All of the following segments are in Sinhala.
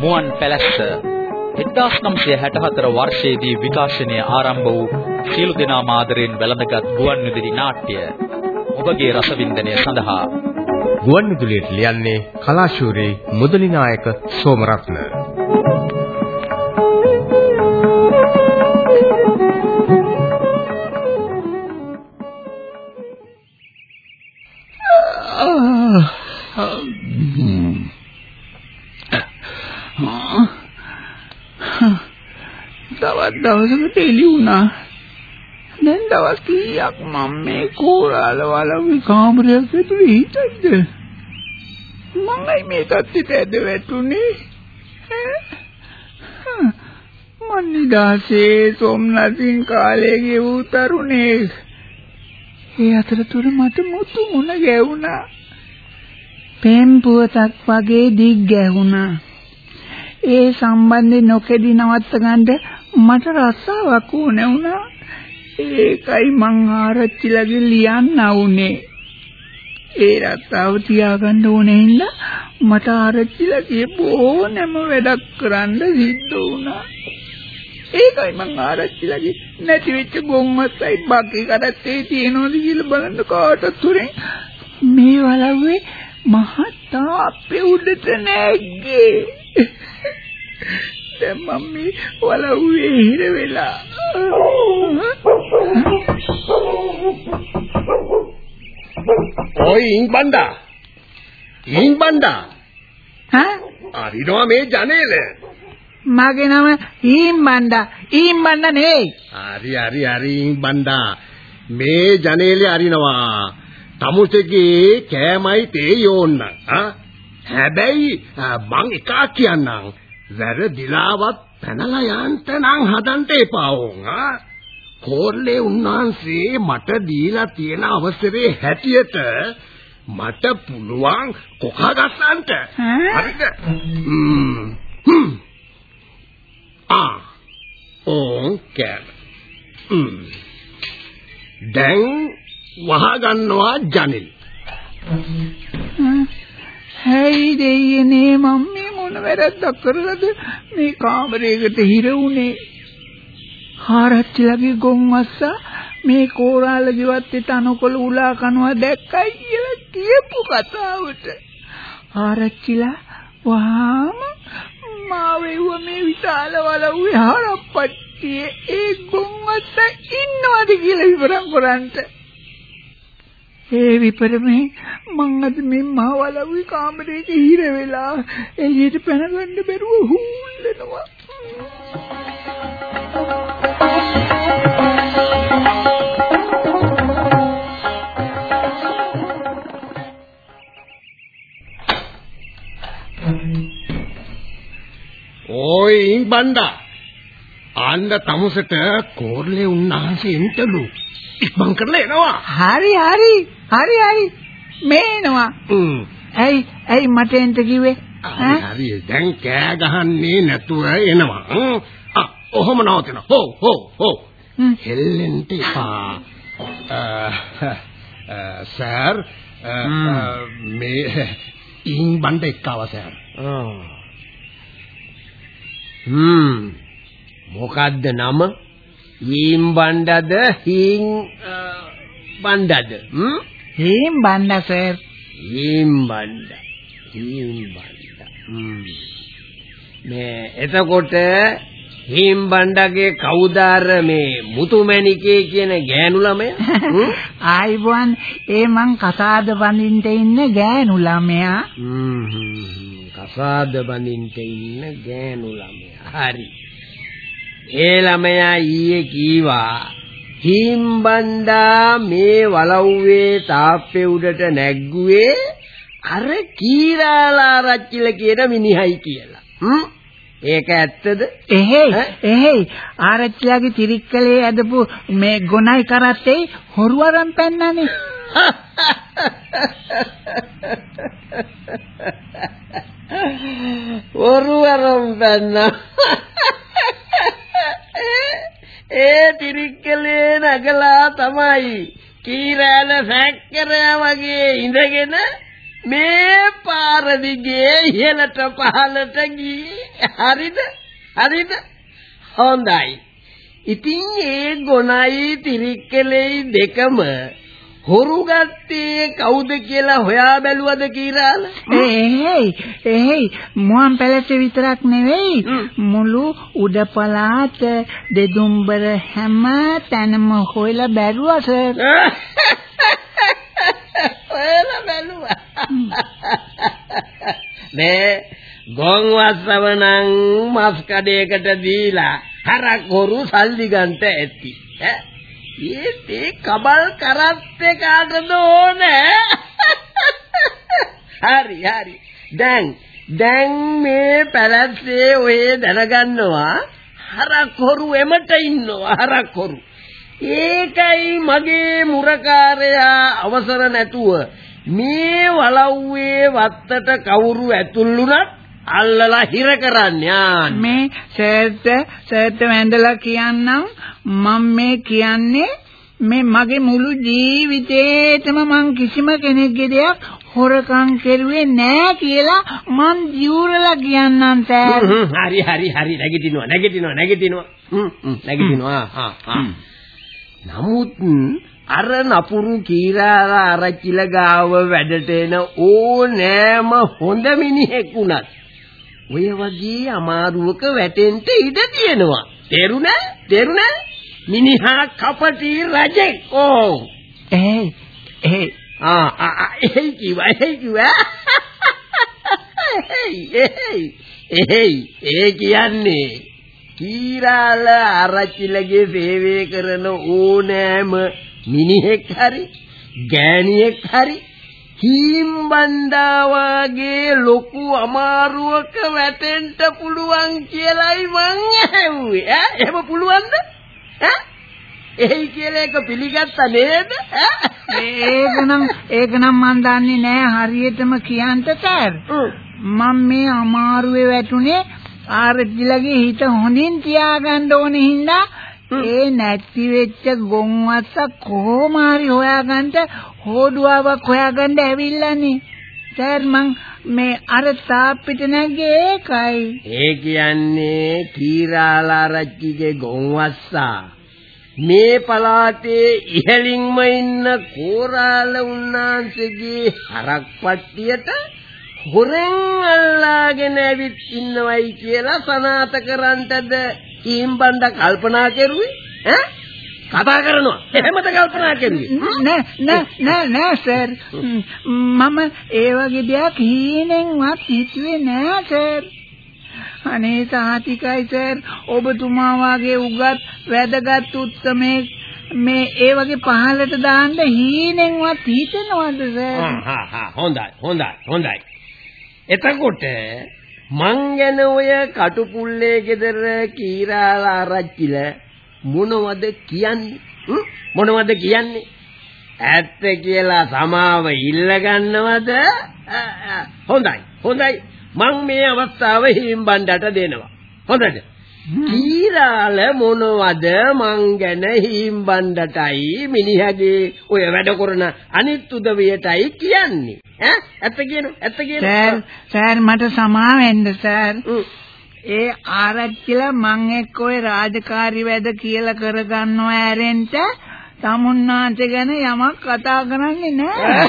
මුවන් පැලැස්ස 1964 වර්ෂයේදී විකාශනය ආරම්භ වූ සියලු දෙනා මාදරෙන් වැළඳගත් ගුවන් විදුලි නාට්‍ය ඔබගේ රසවින්දනය සඳහා. ගුවන් විදුලියට ලියන්නේ කලාශූරී මුදලි නායක සෝමරත්න. දවසකට එළි වුණා. දැන් දවස් කීයක් මම මේ කෝරාල වලවි කාමරයක් ඇතුලේ හිටියද? මමයි මේ තත්ත්වයට ඇද වැටුනේ. මන් නිදාසේ සොම්නසින් කාලේ ගෙවූ තරුණේ. ඒ අතරතුර මට මුතු මුණ ගැවුණා. පෙම් පුවතක් වගේ දිග් ගැහුණා. ඒ සම්බන්ධේ නොකෙදි නවත්ත ගන්න මට රස්සාවක් ඕනේ වුණා. ඒකයි මං ආරච්චිලගේ ලියන්න වුනේ. ඒ රස්සාව තියාගන්න ඕනේ හින්දා මට ආරච්චිලගේ ඕනෑම වැඩක් කරන්න සිද්ධ වුණා. ඒකයි මං ආරච්චිලගේ නැති වෙච්ච ගොම්මස්සයි බක්කේ කරත්තේ තියෙනවද කියලා බලන්න කාටත් උරෙන් මේ වලව්වේ මහතා අපේ උඩට නැග්ගේ. දැන් මම මේ වලව්වේ හිර වෙලා. ඔයි ඉන් බණ්ඩා. ඉන් බණ්ඩා. හා? අරිනවා මේ ජනේල. මගේ නම ඊම්බණ්ඩා. ඊම්බණ්ඩා නෙවෙයි. හරි හරි හරි ඉන් බණ්ඩා. මේ ජනේලේ අරිනවා. තමුසේගේ කෑමයි තේ යෝන්න. හැබැයි මං එකක් කියන්නම්. වැරදිලාවත් පැනලා යන්න නම් හදන්න එපා ඕන් ආ කෝර්ලේ උන්වහන්සේ මට දීලා තියෙන අවසරේ හැටියට මට පුළුවන් කොකා ගස්සන්ට හරිද? ආ. ඕන් කෑම. දැන් වහ ගන්නවා ජනිල්. හැයි දෙයියනේ මම මේ මොන වැරද්දක් කරලාද? මේ කාමරයකට හිර වුනේ ආරච්චිලගේ ගොන්වස්සා මේ කෝරාල ගෙවත්තේ තනකොළ උලා කනවා දැක්කයි කියලා කියපු කතාවට. ආරච්චිලා වහාම මාවෙව මේ විශාල වලව්වේ හරප්පට්ටියේ ඒ ගොන්වස්සා ඉන්නවද කියලා විවරම් කරන්ට ඒ විපරමේ මං අද මේ මහවලව්වේ කාමරේක හිර වෙලා එළියට පැනගන්න බැරුව හූල්ලනවා. ඕයි ඉන් බණ්ඩා ආන්න තමුසට කෝර්ලේ උන්නාන්සේ එන්ටලු. ඉක්මන් කරලා එනවා. හරි හරි හරි හරි. මේ එනවා. ඇයි ඇයි මට එන්න කිව්වේ? හරි හරි. දැන් කෑ ගහන්නේ නැතුව එනවා. ආ ඔහොම නවතින. හෝ හෝ හෝ. හෙල්ලෙන්න එපා. සර්. මේ ඉන් බණ්ඩ එක්කව සර්. හ්ම් මොකද්ද නම? හීම් බණ්ඩද හීම් බණ්ඩද? හ්ම්? හීම් බණ්ඩ සර් හීම් බණ්ඩ. හීම් බණ්ඩ. හ්ම්. මේ එතකොට හීම් බණ්ඩගේ කවුද අර මේ මුතුමැණිකේ කියන ගෑනු ළමයා? ආයිබුවන් ඒ මං කසාද බඳින්න ඉන්න ගෑනු ළමයා. කසාද බඳින්න ඉන්න ගෑනු ළමයා. හරි ඒ ළමයා ඊයේ කීවා හිම්බණ්ඩා මේ වලව්වේ තාප්පේ උඩට නැග්ගුවේ අර කීරාලා රච්චිල කියන මිනිහයි කියලා. හ්ම් ඒක ඇත්තද? එහෙයි එහෙයි ආරච්චිලාගේ තිරික්කලේ ඇදපු මේ ගොනයි කරත්තේ හොරු අරන් පැන්නනේ. හොරු අරන් පැන්නා. ඒ තිරික්කලේ නැගලා තමයි කීරාල සැක්කරයා වගේ ඉඳගෙන මේ පාර දිගේ ඉහළට පහළට ගියේ. හරිද? හරිද? හොඳයි. ඉතින් ඒ ගොනයි තිරික්කලෙයි දෙකම හොරු ගත්තේ කවුද කියලා හොයා බැලුවද කීරාල? ඒයි ඒයි මුවන් පැලස විතරක් නෙවෙයි මුළු උඩ පළාත දෙදුම්බර හැම තැනම හොයලා බැලුවා සර්. හොයලා බැලුවා. මේ ගොන්වස්සව නම් මස් කඩේකට දීලා හරක් හොරු සල්ලි ගන්නට ඇති. ඈ ඒත් ඒ කබල් කරත්තේ කාටද ඕනේ? හරි හරි. දැන් දැන් මේ පැලැස්සේ ඔය දැනගන්නවා හරක් හොරු එමට ඉන්නවා හරක් හොරු. ඒකයි මගේ මුරකාරයා අවසර නැතුව මේ වලව්වේ වත්තට කවුරු ඇතුළුනත් අල්ලලා හිර කරන්න මේ සර්ට සර්ට වැඳලා කියන්නම් මම මේ කියන්නේ මේ මගේ මුළු ජීවිතේටම මං කිසිම කෙනෙක්ගේ දෙයක් හොරකම් කෙරුවේ නෑ කියලා මං ජීවරලා කියන්නම් සර්. හරි හරි හරි නැගිටිනවා නැගිටිනවා නැගිටිනවා. නැගිටිනවා. හා හා. නමුත් අර නපුරු කීරාලා ආරච්චිල ගාව වැඩට එන ඕනෑම හොඳ මිනිහෙක් වුණත් ඔය වගේ අමාරුවක වැටෙන්න ඉඩ තියෙනවා. තේරුණා? තේරුණා? මිනිහා කපටි රජෙක්. ඕ. ඒ ඒ ආ ආ ඒ කිව්වා ඒ කිව්වා. ඒ ඒ කියන්නේ කීරාල ආරච්චිලගේ සේවය කරන ඕනෑම මිනිහෙක් හරි ගෑණියෙක් හරි හීම්බණ්ඩා වාගේ ලොකු අමාරුවක වැටෙන්න පුළුවන් කියලයි මං ඇහුවේ. ඈ එහෙම පුළුවන්ද? ඈ එයි කියලා එක පිළිගත්තා නේද? ඒක නම් ඒක නම් මන් දන්නේ නෑ හරියටම කියන්න සර්. මම මේ අමාරුවේ වැටුනේ ආරච්චිලගේ හිත හොඳින් තියාගන්න ඕනේ හින්දා ඒ නැති වෙච්ච ගොන්වස්ස කොහොම හරි හොයාගන්න හොඩුවාවක් හොයාගන්න ඇවිල්ලානේ. සර් මං මේ අර තාප්පිට නැග්ගේ ඒකයි. ඒ කියන්නේ කීරාලාරච්චිගේ ගොන්වස්සා මේ පලාතේ ඉහළින්ම ඉන්න කෝරාල උන්නාන්සේගේ හරක් පට්ටියට හොරෙන් අල්ලාගෙන ඇවිත් ඉන්නවයි කියලා සනාත කරන්ටද කීම්බණ්ඩ කල්පනා කරුවේ? ඈ? කතා කරනවා. එහෙමද කල්පනා කරුවේ? නෑ නෑ නෑ නෑ සර්. මම. ඒ වගේ දෙයක් හීනෙන්වත් හිතුවේ නෑ සර්. අනේ සාතිකයි සර්. ඔබතුමා වාගේ උගත් වැදගත් උත්සමේ මේ ඒ වගේ පහලට දාන්න හීනෙන්වත් හිතනවද සර්? හා හා. හොඳයි හොඳයි හොඳයි. එතකොට මං ගැන ඔය කටුපුල්ලේ ගෙදර කීරාලා ආරච්චිල මොනවද කියන්නේ? මොනවද කියන්නේ? ඇත්ත කියලා සමාව ඉල්ල ගන්නවද? හොඳයි හොඳයි. මං මේ අවස්ථාව හිම්බණ්ඩට දෙනවා. හොඳද? කීරාල මොනවද මං ගැන හිම්බණ්ඩටයි මිනිහගේ ඔය වැඩ කරන අනිත් උදවියටයි කියන්නේ? ඈ? ඇත්ත කියනු ඇත්ත කියනු සර් සර් මට සමා වෙන්න සර්. ඒ ආරච්චිලා මං එක්ක ඔය රාජකාරි වැඩ කියලා කරගන්නව ඇරෙන්න තමුන්නාන්සේ ගැන යමක් කතා කරන්නේ නෑ.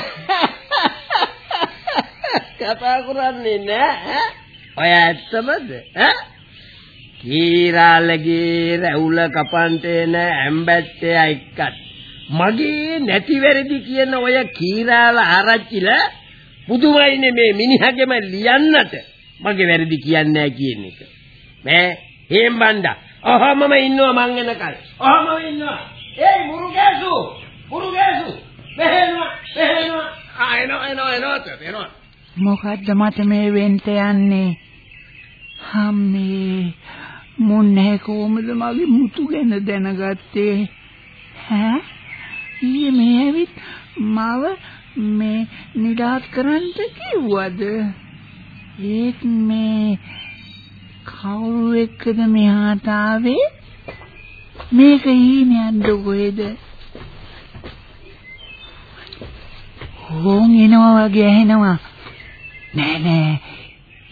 කතා කරන්නේ නෑ ඔය ඇත්තමද? ඈ කීරාලගේ රැවුල කපන්ට එන ඇම්බැත්තේ එක්කත් මගේ නැතිවැරදි කියන ඔය කීරාල ආරච්චිල පුදුමයිනේ මේ මිනිහගෙම ලියන්නට මගේ වැරදි කියන්නේ නැහැ කියන එක. මේ හේම්බණ්ඩා ඔහමම ඉන්නවා මං එනකල්. ඔහමම ඉන්නවා. ඒ මුරුගෑසු මුරුගෑසු මෙහෙනවා මෙහෙනවා. ආ එනවා එනවා එනවා එනවා. මොකද්ද මට මේ වෙන්න යන්නේ? හම්මේ මොන්නේ කොහමද මගේ මුතු ගැන දැනගත්තේ? ඈ ඊයේ මේ ඇවිත් මාව මේ නිදාස් කරන්න කිව්වද? ඒත් මේ කවුරු එක්කද මෙහාට ආවේ? මේක ඊනියන්ද කොහෙද? හෝන් එනවා වගේ ඇහෙනවා. නෑ නෑ.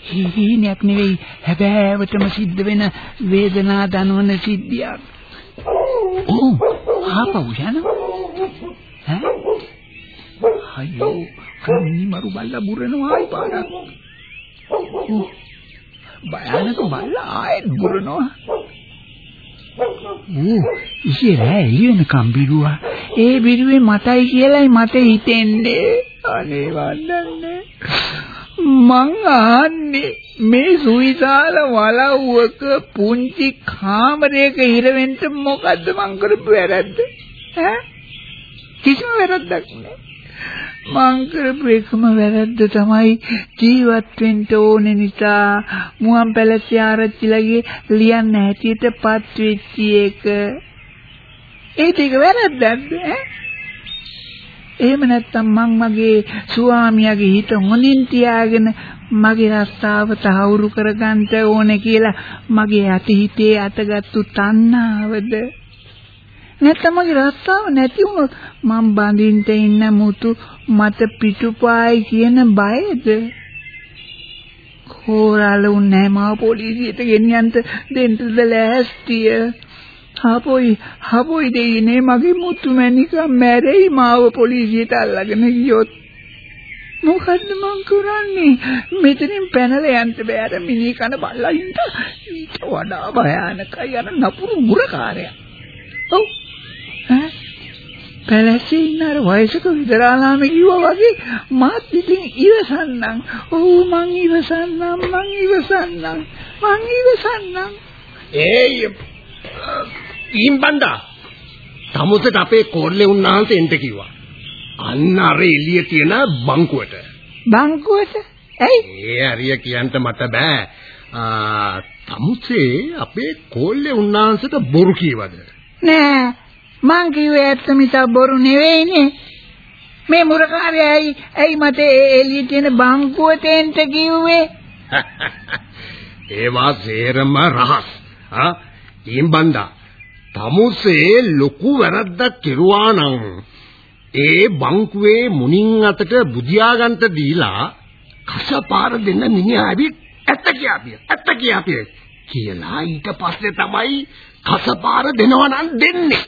හීනයක් නෙවෙයි හැබෑවටම සිද්ධ වෙන වේදනා දනවන සිද්ධියක්. ඕ ආපහු යනවා. ඈ? අයියෝ කන්නේ මරු බල්ලා බුරනවා ආයි පාරක්. ඕ භයානක බල්ලා ආයෙත් බුරනවා. ඌ ඉසේ රෑ එළිය වෙනකම් බිරුවා. ඒ බිරුවේ මතයි කියලායි මට හිතෙන්නේ. අනේ වන්නන්නේ. මං අහන්නේ මේ සුවිශාල වලව්වක පුංචි කාමරයක හිර වෙන්න මොකද්ද මං කරපු වැරද්ද? ඈ කිසිම වැරද්දක් නෑ. මං කරපු එකම වැරද්ද තමයි ජීවත් වෙන්න ඕනේ නිසා මුවන් පැලසේ ආරච්චිලගේ ලියන්න හැටියට පත් වෙච්ච එක. ඒ ටික වැරද්දක්ද ඈ? එහෙම නැත්තම් මං මගේ ස්වාමියාගේ හිත හොඳින් තියාගෙන මගේ රස්සාව තහවුරු කරගන්න ඕනේ කියලා මගේ අතීතයේ අතගත්තු තණ්හාවද? නැත්නම් මගේ රස්සාව නැති වුණොත් මං බඳින්න ඉන්න මුතු මට පිටුපායි කියන බයද? කෝරාල උන්නේ මාව පොලිසියට ගෙනියන්න දෙන්නද ලෑස්තිය? හපොයි හපොයි දෙයිනේ මගේ මුතු මැනික මැරෙයි මාව පොලිසියට අල්ලගෙන ගියොත්. මොකද්ද මං කරන්නේ? මෙතනින් පැනලා යන්න බෑ. අර මිනි කන බල්ලා ඉන්න ඊට වඩා භයානකයි අර නපුරු මුරකාරයා. ඔව්. ඈ? පැලැස්සේ ඉන්න අර වයසක විදරාලාම කිව්වා වගේ මාත් ඉතින් ඉවසන්නම්. ඔව් මං ඉවසන්නම් මං ඉවසන්නම්. මං ඉවසන්නම්. ඒයි ඊම්බණ්ඩා තමුසට අපේ කෝල්ලේ උන්නාන්සේ එන්න කිව්වා. අන්න අර එළිය තියෙන බංකුවට. බංකුවට ඇයි ඒ හරිය කියන්න මට බෑ. තමුසේ අපේ කෝල්ලේ උන්නාන්සේට බොරු කීවද? නෑ මං කිව්වේ ඇත්ත මිසක් බොරු නෙවෙයිනේ මේ මුරකාරයා ඇයි ඇයි මට එළිය තියෙන බංකුවට එන්න කිව්වේ ඒවා සේරම රහස්. ආ ඊම්බණ්ඩා තමුසේ ලොකු වැරද්දක් කෙරුවා නම් ඒ බංකුවේ මුණින් අතට බුදියා ගන්නට දීලා කසපාර දෙන්න මිනිහා ඇවිත් ඇත්ත කියාපිය ඇත්ත කියාපිය කියලා ඊට පස්සේ තමයි කසපාර දෙනවා නම් දෙන්නේ.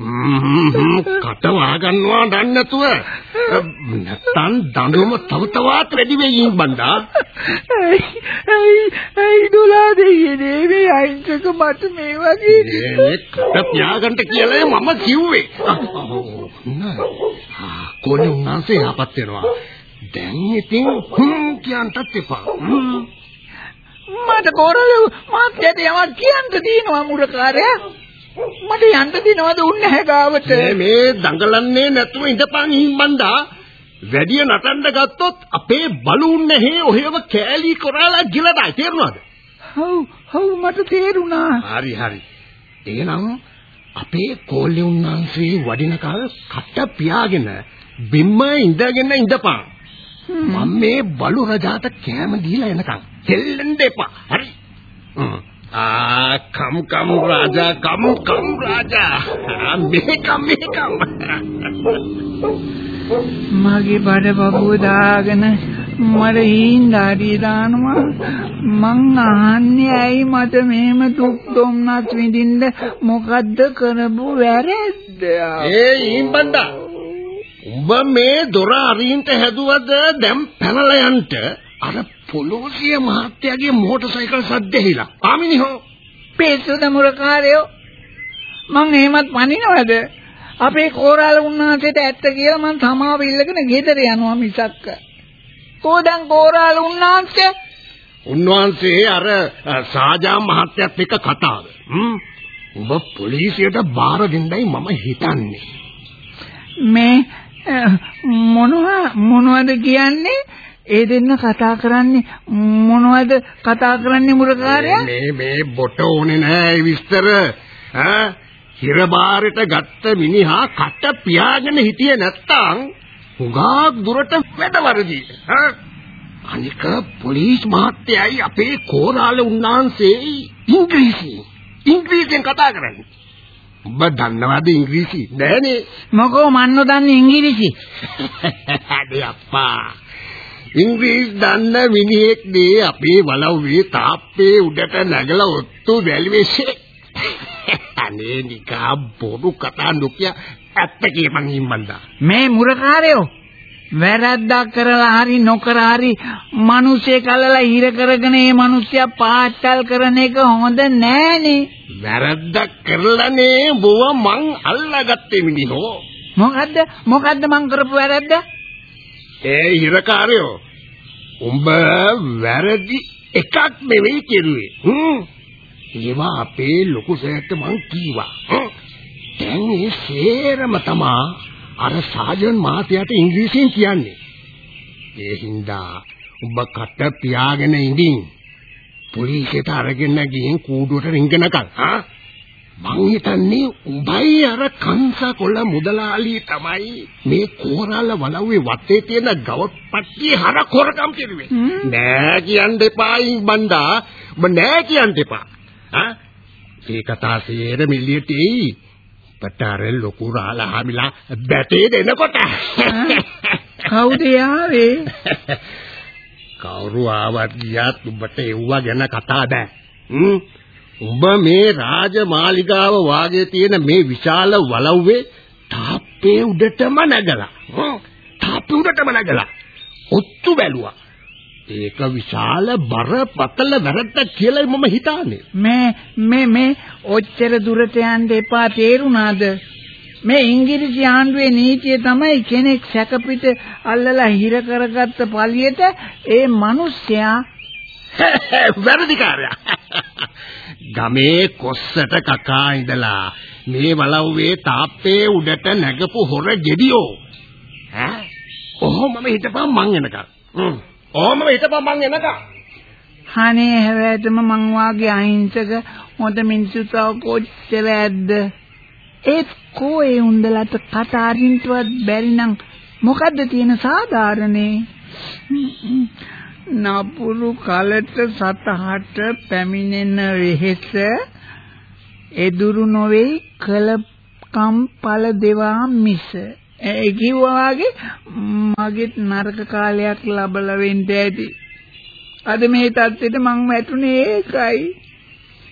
කට වහගන්නවා දන්නේ නැතුව. නැත්තම් දඬුවම තව තවත් වැඩි වෙයින් බණ්ඩා. ඇයි ඇයි දුලා දෙයිනේ මේ අයින්සක මට මේ වගේ. මේ කට පියාගන්න කියලා මම කිව්වේ. කොනේ උන්වහන්සේ ආපත් වෙනවා? දැන් ඉතින් හ්ම් කියන්නත් එපා. මට කොරල මාත්‍යට යමක් කියන්න තියෙනවා මුරකාරයා මට යන්න දිනවද උන්නේ හැගාවට මේ මේ දඟලන්නේ නැතුව ඉඳපන් හිම්බන්දා. වැඩිය නටන්න ගත්තොත් අපේ බලුන්නේ හේ ඔහෙව කෑලි කරලා ගිලදයි. තේරුණාද? හව් හව් මට තේරුණා. හරි හරි. එහෙනම් අපේ කෝල්ලේ උන්නාන්සේ වඩිනකල් කට පියාගෙන බිම්ම ඉඳගෙන ඉඳපන්. මම මේ බලු රජාට කෑම දීලා එනකන්. දෙල්ලෙන්න එපා. හරි ආ කම් කම් රාජා කම් කම් රාජා. මේකම් මේකම්. මගේ බඩ බබුව දාගෙන මට හීන්දාඩිය දානවා. මං අහන්නේ ඇයි මට මෙහෙම දුක් දුම්නස් විඳින්න මොකද්ද කරපු වැරද්ද? ඒ ඊම්බණ්ඩා උඹ මේ දොර අරින්ට හැදුවද? දැන් පැනලා යන්න. අර පොලෝසිය මහත්තයාගේ මෝටර් සයිකල් සද්ද ඇහිලා ආමිනිහෝ පේසුද මුරකාරයෝ මං එහෙමත් පනිනවද අපේ කෝරාල උන්නාසේට ඇත්ත කියලා මං සමාව ඉල්ලගෙන ගෙදර යනවා මිසක්ක කෝදන් කෝරාල උන්නාන්සේ උන්වහන්සේ අර සාජා මහත්තයත් එක්ක කතාව. හ්ම්. ඔබ පොලිසියට බාර දෙන්නයි මම හිතන්නේ. මේ මොනවා මොනවද කියන්නේ? ඒ දෙන්න කතා කරන්නේ මොනවද කතා කරන්නේ මුරකාරයා? මේ මේ බොට ඕනේ නෑ විස්තර. ඈ හිරබාරට ගත්ත මිනිහා කට පියාගෙන හිටියේ නැත්තම් හුඟක් දුරට වැඩවරදී. ඈ අනික පොලිස් මහත්තයයි අපේ කෝරාල උන්නාන්සේ ඉංග්‍රීසි ඉංග්‍රීසියෙන් කතා කරන්නේ. ඔබ දන්නවද ඉංග්‍රීසි නෑනේ මොකෝ මන් නොදන්නේ ඉංග්‍රීසි අනේ අප්පා ඉංග්‍රීසි දන්න මිනිහෙක් නේ අපේ වලව්වේ තාප්පේ උඩට නැගලා ඔත්තු වැල්වෙසේ අනේ නිකා බොරු කතා නොකිය ඇත්ත කියපන් ඉම්මන්දා මේ මුරකාරයෝ වැරද්දක් කරලා හරි නොකර හරි මිනිස්සේ කලලා හිර කරගෙන මේ මිනිස්සයා පාටල් කරන එක හොඳ නෑනේ. වැරද්දක් කරලානේ බොව මං අල්ලාගත්තේ මිනිහෝ. මොකද්ද? මොකද්ද මං කරපු වැරද්ද ඒ හිරකාරයෝ උඹ වැරදි එකක් නෙවෙයි කෙරුවේ. හ්ම්. ඒවා අපේ ලොකු සෑට මං කීවා. හ්ම්. දැන් මේ සේරම තමා අර සාජන් මාතයට ඉංග්‍රීසියෙන් කියන්නේ. ඒ හින්දා උඹ කට පියාගෙන ඉඳින් පොලිසියට අරගෙන ගිහින් කූඩුවට රිංගනකම් ආ මං හිතන්නේ උඹයි අර කංසකොළ මුදලාලි තමයි. මේ කෝරාල වලව්වේ වත්තේ තියෙන ගවප්පට්ටියේ හර කොරකම් කෙරුවේ. නෑ කියන්න එපා බණ්ඩා ඔබ නෑ කියන්න එපා. ආ? ඒ කතා සේර මිලියට එයි. පතර ලොකු රාලා හැමිලා බැටේ දෙනකොට. කවුද යාවේ? කවුරු ආවත් ගියත් උඹට එව්වා ගැන කතා බෑ. හ්ම් උඹ මේ රාජමාලිගාව වාගේ තියෙන මේ විශාල වලව්වේ තාප්පේ උඩටම නැගලා. තාප්පේ උඩටම නැගලා. ඔත්තු බැලුවා. ඒක විශාල බරපතල වැරද්දක් කියලා මම හිතානේ. මේ මේ මේ ඔච්චර දුරට යන්න එපා තේරුණාද? මේ ඉංග්‍රීසි ආණ්ඩුවේ නීතිය තමයි කෙනෙක් සැකපිට අල්ලලා හිර කරගත්ත පළියට ඒ මිනිස්සයා වැරදිකාරයා ගමේ කොස්සට කකා ඉඳලා මේ වලව්වේ තාප්පේ උඩට නැගපු හොර ගෙඩියෝ. ඈ? ඔහොමම හිටපන් මං එනකම්. හ්ම්. ඔහොමම හිටපන් මං එනකම්. අනේ හැවැටම මං වාගේ අහිංසක හොඳ මිනිස්සු තව කොච්චර ඇද්ද ඒත් කෝ ඒ උන්දලට කතාරින්ටවත් බැරි නම් මොකද්ද තියෙන සාධාරණේ නපුරු කලට සතහට පැමිණෙන වෙහෙස එදුරු නොවේ කලකම් ඵල දෙවා මිස. ඒ කිව්වා වගේ මගෙත් නරක කාලයක් ලබලා වෙන්න ඇති. අද මේ தත්ත්වෙට මං වැටුනේ ඒකයි.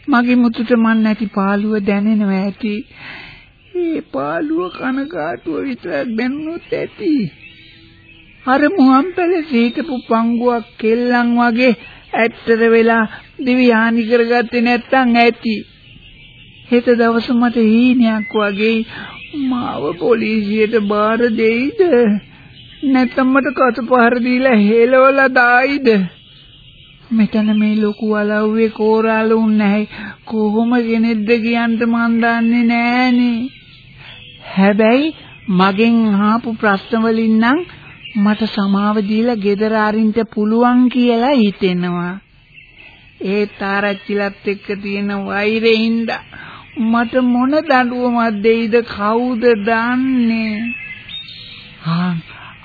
මගේ මුතුට මන් නැති පාළුව දැනෙනවා ඇති. ඒ පාළුව කනකාටුව විතරක් දැනුනොත් ඇති. අර මුවන් පැලසේ හිටපු පංගුවක් කෙල්ලන් වගේ ඇත්තට වෙලා දිවි හානි කරගත්තේ නැත්තම් ඇති. හෙට දවස මට හීනයක් වගේ මාව පොලිසියට බාර දෙයිද? නැත්නම් මට කටපහර දීලා හෙලවලා දායිද? මෙතන මේ ලොකු වලව්වේ කෝරාලුන් නැහැ. කොහොම කෙනෙක්ද කියන්න මන් දන්නේ නෑනේ. හැබැයි මගෙන් අහපු ප්‍රශ්න වලින් නම් මට සමාව දීලා ගෙදර අරින්න පුළුවන් කියලා හිතෙනවා. ඒ තාරච්චිලත් එක්ක තියෙන වෛරෙින්ද මට මොන දඬුවමක් දෙයිද කවුද දන්නේ? ආ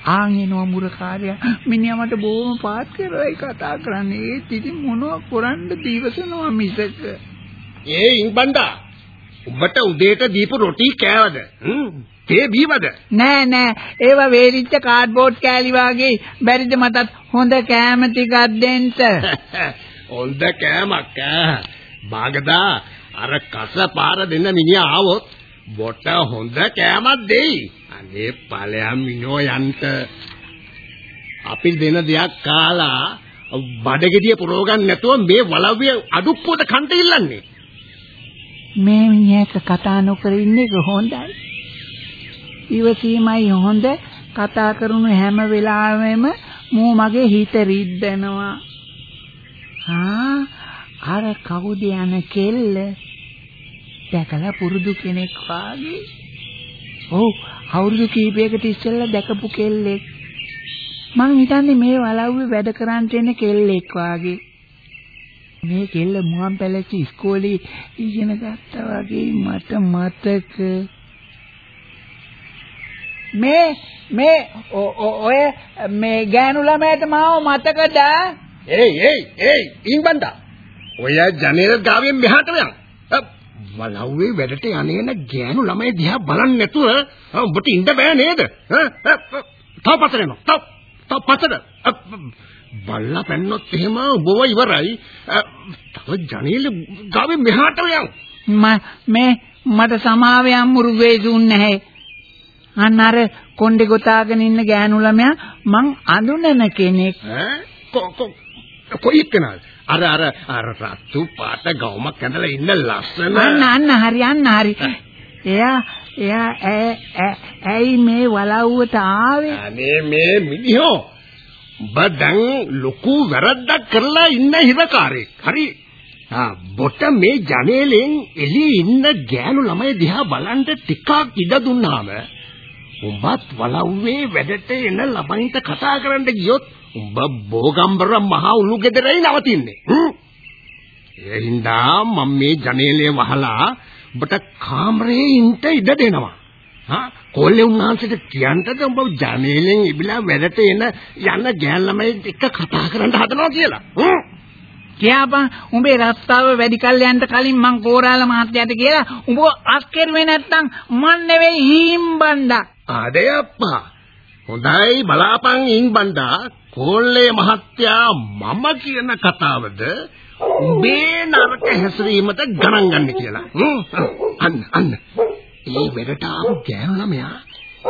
ආන් එනවා මුරකාරයා. මිනිහා මට බොහොම පාත් කරලායි කතා කරන්නේ. ඒත් ඉතින් මොනව කරන්න දිවසනවා මිසක. ඒ ඉංබණ්ඩා උඹට උදේට දීපු රොටි කෑවද? හ්ම්. තේ බීවද නෑ නෑ. ඒවා වේලිච්ච කාඩ්බෝඩ් කෑලි වාගේ බැරිද මටත්? හොඳ කෑම ටිකක් දෙන්න. හොඳ කෑමක් ඈ. බාගදා අර කස පාර දෙන්න මිනිහා ආවොත් බොට හොඳ කෑමක් දෙයි. අනේ ඵලයන් මිනෝ යන්ට අපි දෙන දෙයක් කාලා බඩගෙඩිය පුරව ගන්න නැතුව මේ වලව්වේ අඩුප්පුවට කන්ට ඉල්ලන්නේ. මේ මිනිහට කතා නොකර ඉන්න එක හොඳයි ඉවසීමයි හොඳ. කතා කරනු හැම වෙලාවෙම මූ මගේ හිත රිද්දනවා. ආ අර කවුද යන කෙල්ල? දැකලා පුරුදු කෙනෙක් වාගේ. ඔව් අවුරුදු කීපයකට ඉස්සෙල්ලා දැකපු කෙල්ලෙක්. මං හිතන්නේ මේ වලව්වේ වැඩ කරන්න එන කෙල්ලෙක් වාගේ. මේ කෙල්ල මුවන් පැලසි ඉස්කෝලේ ඉගෙන ගත්තා වගේ මට මතක. මේ මේ ඔය මේ ගෑනු ළමයට මාව මතකද ඒයි ඒයි ඒයි ඉන්බන්දා ඔය ජනේල ගාවෙන් මෙහාට යන් වලව්වේ වැඩට යන්නේන ගෑනු ළමයි දිහා බලන්නේ නැතුව උඹට ඉන්න බෑ නේද? තව පතර එනවා. තව තව පතර. බල්ලා පැන්නොත් එහෙම ඔබව ඉවරයි. තව ජනේල ගාවේ මෙහාට යන්. මේ මට සමාවයන් මුරුවේසුන් නැහැ. අන්න අර කොණ්ඩේ ගොතාගෙන ඉන්න ගෑනු ළමයා මං අඳුනන කෙනෙක්. ඈ කොයි එක්කනද? අර අර අර රතු පාට ගවුමක් ඇඳලා ඉන්න ලස්සන අන්න අන්න හරි අන්න හරි. එයා එයා ඇයි මේ වලව්වට ආවේ? අනේ මේ මිනිහෝ ඔබ දැන් ලොකු වැරද්දක් කරලා ඉන්න හිරකාරයෙක්. හරි. ආ බොට මේ ජනේලෙන් එළියේ ඉන්න ගෑනු ළමයි දිහා බලන්න ටිකක් ඉඩ දුන්නාම උඹත් වලව්වේ වැඩට එන ළමයින්ට කතා කරන්න ගියොත් උඹ බෝගම්බර මහ උළු ගෙදරයි නවතින්නේ. ඒ හින්දා මම මේ ජනේලය වහලා ඔබට කාමරේ ඉන්න ඉඩ දෙනවා. හා කොල්ලේ උන්වහන්සේට කියන්නද උඹ ජනේලෙන් ඉබිලා වැඩට එන යන ගෑන් ළමයි එක්ක කතා කරන්න හදනවා කියලා. හ්ම් කියාපන් උඹේ රස්තාව වැඩි කල් යන්න කලින් මං කෝරාල මහත්තයාට කියලා උඹ අස්කරුවේ නැත්තම් මන් නෙවෙයි හීම්බණ්ඩා ආදේ අප්පා හොඳයි බලාපන් ඉන්බණ්ඩා කෝල්ලේ මහත්තයා මම කියන කතාවද උඹේ නරක හැසිරීමට ගණන් ගන්න කියලා. අන්න අන්න. ඒ වෙරට ආපු ගෑනු ළමයා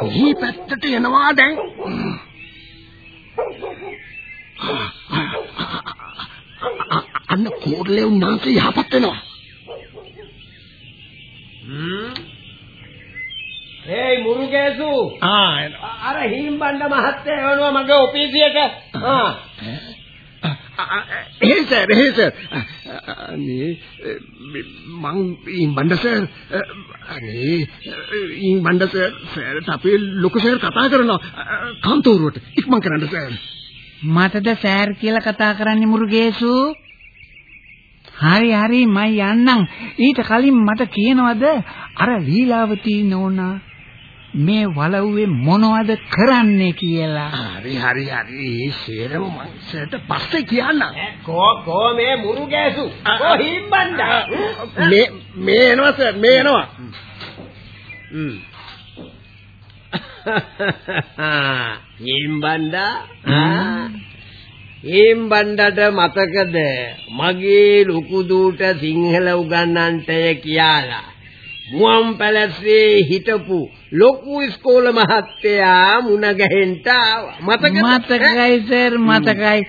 මේ පැත්තට එනවා දැන්. අන්න කෝඩලේ උන්නාන්සේ යහපත් වෙනවා. හ්ම්. හේයි මුරුගේසු. ආ අර හිම්බණ්ඩ මහත්තයා එවනවා මගේ ඔෆිසියට. ආ. එහෙ සර් එහෙ සර්. අනේ මං ඉම්බණ්ඩ සර් අනේ ඉම්බණ්ඩ සර් සර්ට අපේ ලොකු සර් කතා කරනවා කන්තෝරුවට ඉක්මන් කරන්න සර්. මටද සෑර් කියලා කතා කරන්නේ මුරුගේසු හරි හරි මම යන්නම් ඊට කලින් මට කියනවද අර ලීලාවතී නෝනා මේ වලව්වේ මොනවද කරන්නේ කියලා? හරි හරි හරි. සේරම මංසට පස්සේ කියන්නම් කෝ කෝ මේ මුරුගේසු කෝ හිම්බණ්ඩා මේ මේ එනවා සර් මේ එනවා. හ්ම්. හිම්බණ්ඩා හිම්බණ්ඩට මතකද? මගේ ලොකු දූට සිංහල උගන්නන්ටය කියලා මුවන් පැලස්සේ හිටපු ලොකු ඉස්කෝල මහත්තයා මුණ ගැහෙන්න මතකද? මතකයි සර් මතකයි.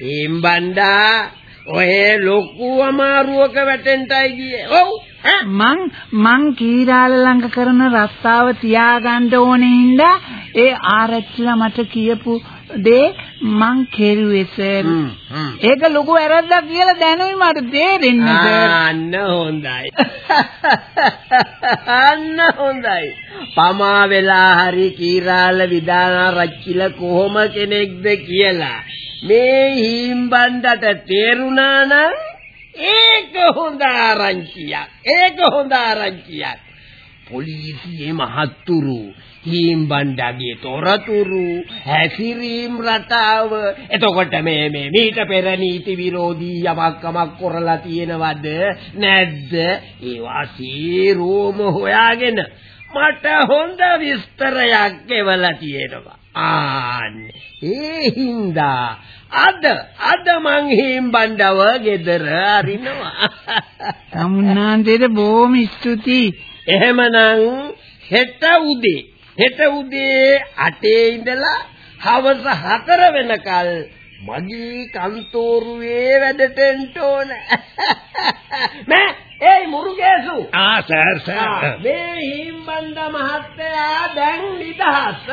හිම්බණ්ඩා ඔය ලොකු අමාරුවක වැටෙන්නයි ගියේ. ඔව් මං මං කීරාල ළඟ කරන රස්තාව තියාගන්න ඕනේ හින්දා ඒ ආරච්චිලා මට කියපු දේ මං කෙරුවේ සර්. ඒක ලොකු වැරද්දක් කියලා දැනුයි මට තේරෙන්නේ සර්. අන්න හොඳයි. අන්න හොඳයි. පමා වෙලා හරි කීරාල විදානා රච්චිලා කොහොම කෙනෙක්ද කියලා මේ හීම්බණ්ඩට තේරුණා නම් ඒක හොඳ ආරංචියක්. ඒක හොඳ ආරංචියක්. පොලිසියේ මහත්තුරු හීම්බණ්ඩගේ තොරතුරු හැසිරීම් රටාව එතකොට මේ මේ මීට පෙර නීති විරෝධී යමක් කමක් කරලා තියෙනවද නැද්ද ඒවා සීරෝම හොයාගෙන මට හොඳ විස්තරයක් එවලා තියෙනවා ආන්න ඒ හින්දා අද අද මං හීම්බණ්ඩව ගෙදර අරිනවා තමුන්නාන්දේට බොහොම ස්තුතියි එහෙමනම් හෙට උදේ හෙට උදේ 8 ඉඳලා හවස 4 වෙනකල් මගේ කන්තෝරුවේ වැඩට එන්න ඕන. මෑ ඒයි මුරුගේසු. ආ සර් සර්. මේ හිම්බණ්ඩ මහත්තයා දැන් නිදහස්.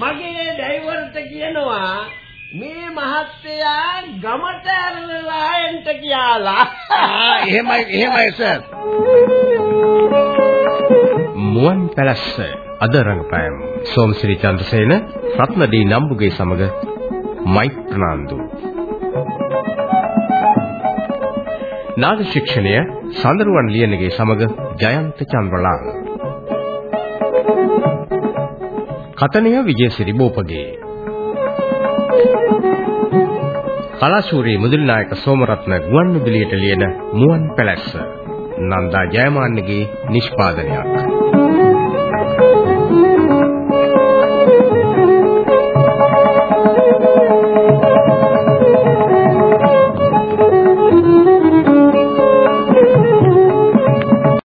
මගේ ඩ්‍රයිවර්ට කියනවා මේ මහත්තයා ගමට ඇරලා එන්න කියලා. ආ එහෙමයි එහෙමයි සර්. මුවන් පැලස්ස අද රංගපෑම් සෝමසිරි චන්ද්‍රසේන රත්නදී නම්බුගේ සමග මෛත්‍රානන්දු නාද ශික්ෂණය සඳරුවන් ලියනගේ සමග ජයන්ත චන්ද්‍රලාල් කතනය විජේසිරි බෝපගේ කලාශූරී මුදලිනායක සෝමරත්න ගුවන්විදුලියට ලියන මුවන් පැලැස්ස නන්දා ජයමාන්නගේ නිෂ්පාදනයක්.